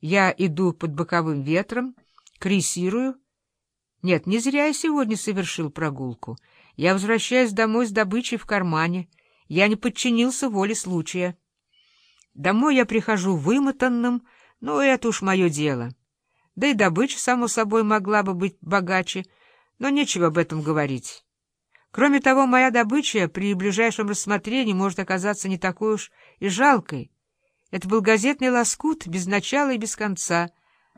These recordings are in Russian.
Я иду под боковым ветром, крейсирую. Нет, не зря я сегодня совершил прогулку. Я возвращаюсь домой с добычей в кармане. Я не подчинился воле случая. Домой я прихожу вымотанным, но это уж мое дело. Да и добыча, само собой, могла бы быть богаче, но нечего об этом говорить. Кроме того, моя добыча при ближайшем рассмотрении может оказаться не такой уж и жалкой. Это был газетный лоскут, без начала и без конца,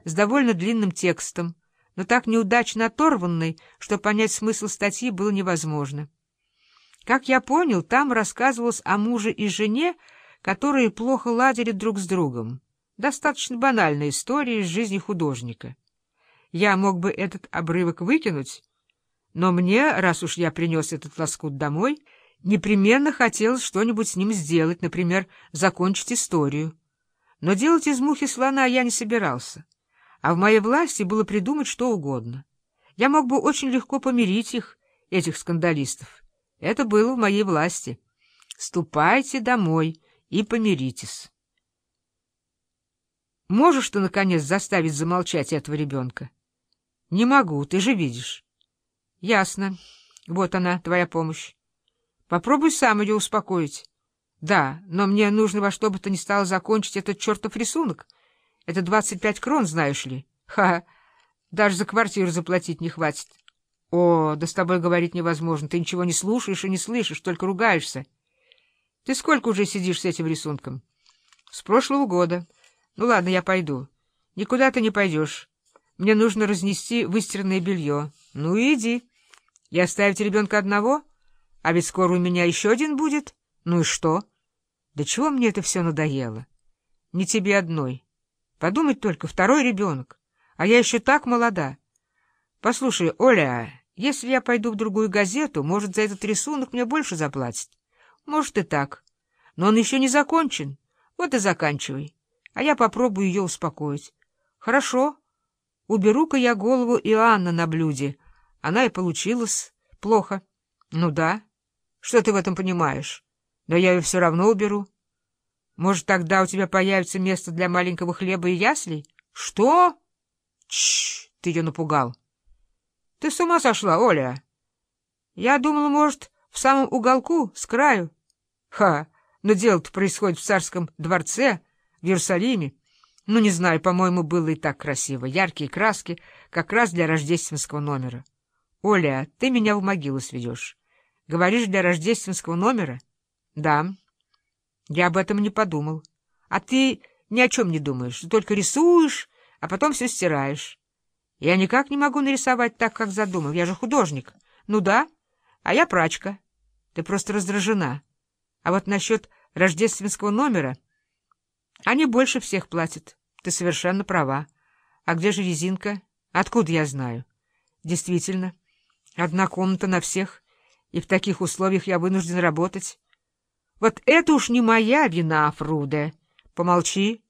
с довольно длинным текстом, но так неудачно оторванный, что понять смысл статьи было невозможно. Как я понял, там рассказывалось о муже и жене, которые плохо ладили друг с другом. Достаточно банальная история из жизни художника. Я мог бы этот обрывок выкинуть, но мне, раз уж я принес этот лоскут домой, непременно хотелось что-нибудь с ним сделать, например, закончить историю. Но делать из мухи слона я не собирался, а в моей власти было придумать что угодно. Я мог бы очень легко помирить их, этих скандалистов. Это было в моей власти. Ступайте домой и помиритесь. Можешь ты, наконец, заставить замолчать этого ребенка? Не могу, ты же видишь. Ясно. Вот она, твоя помощь. Попробуй сам ее успокоить. Да, но мне нужно во что бы то ни стало закончить этот чертов рисунок. Это двадцать пять крон, знаешь ли. Ха! Даже за квартиру заплатить не хватит. О, да с тобой говорить невозможно. Ты ничего не слушаешь и не слышишь, только ругаешься. Ты сколько уже сидишь с этим рисунком? С прошлого года. Ну ладно, я пойду. Никуда ты не пойдешь. Мне нужно разнести выстиранное белье. Ну иди. И оставить ребенка одного? А ведь скоро у меня еще один будет. Ну и что? Да чего мне это все надоело? Не тебе одной. Подумать только, второй ребенок. А я еще так молода. Послушай, Оля, если я пойду в другую газету, может, за этот рисунок мне больше заплатят? Может и так. Но он еще не закончен. Вот и заканчивай. А я попробую ее успокоить. Хорошо. Уберу-ка я голову Иоанна на блюде — она и получилась плохо. Ну да. Что ты в этом понимаешь? Но я ее все равно уберу. Может, тогда у тебя появится место для маленького хлеба и яслей? Что? Чш, ты ее напугал. Ты с ума сошла, Оля? Я думала, может, в самом уголку, с краю. Ха, но дело-то происходит в царском дворце, в Иерусалиме. Ну, не знаю, по-моему, было и так красиво. Яркие краски, как раз для рождественского номера. — Оля, ты меня в могилу сведешь. Говоришь, для рождественского номера? — Да. Я об этом не подумал. А ты ни о чем не думаешь, только рисуешь, а потом все стираешь. Я никак не могу нарисовать так, как задумал. Я же художник. Ну да, а я прачка. Ты просто раздражена. А вот насчет рождественского номера... Они больше всех платят. Ты совершенно права. А где же резинка? Откуда я знаю? Действительно. Одна комната на всех, и в таких условиях я вынужден работать. Вот это уж не моя вина, Фруде. Помолчи.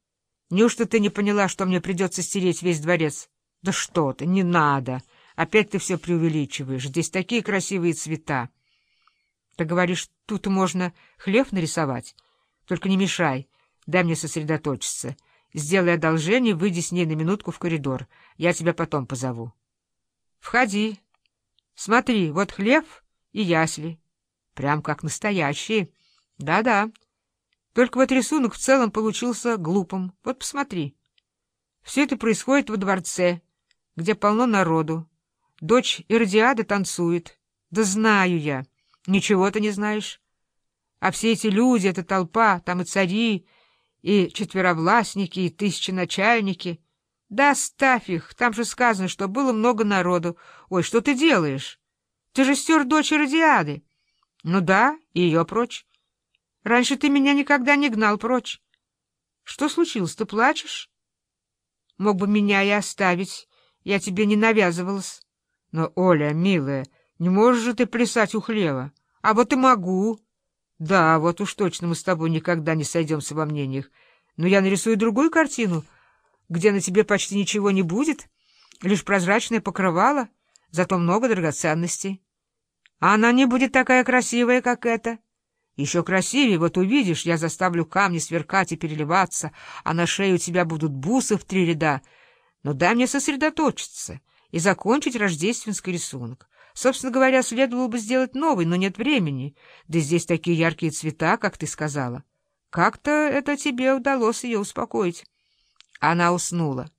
Неужто ты не поняла, что мне придется стереть весь дворец? Да что ты, не надо. Опять ты все преувеличиваешь. Здесь такие красивые цвета. Ты говоришь, тут можно хлеб нарисовать? Только не мешай. Дай мне сосредоточиться. Сделай одолжение, выйди с ней на минутку в коридор. Я тебя потом позову. Входи. Смотри, вот хлеб и ясли. Прям как настоящие. Да-да. Только вот рисунок в целом получился глупым. Вот посмотри. Все это происходит во дворце, где полно народу. Дочь Иродиада танцует. Да знаю я. Ничего ты не знаешь. А все эти люди, эта толпа, там и цари, и четверовластники, и тысячи начальники — да оставь их, там же сказано, что было много народу. Ой, что ты делаешь? Ты же стер дочь Радиады. Ну да, ее прочь. Раньше ты меня никогда не гнал прочь. Что случилось, ты плачешь? Мог бы меня и оставить, я тебе не навязывалась. Но, Оля, милая, не можешь же ты плясать у хлева. А вот и могу. Да, вот уж точно мы с тобой никогда не сойдемся во мнениях. Но я нарисую другую картину — где на тебе почти ничего не будет, лишь прозрачное покрывало, зато много драгоценностей. А она не будет такая красивая, как эта. Еще красивее, вот увидишь, я заставлю камни сверкать и переливаться, а на шее у тебя будут бусы в три ряда. Но дай мне сосредоточиться и закончить рождественский рисунок. Собственно говоря, следовало бы сделать новый, но нет времени. Да здесь такие яркие цвета, как ты сказала. Как-то это тебе удалось ее успокоить. Она уснула.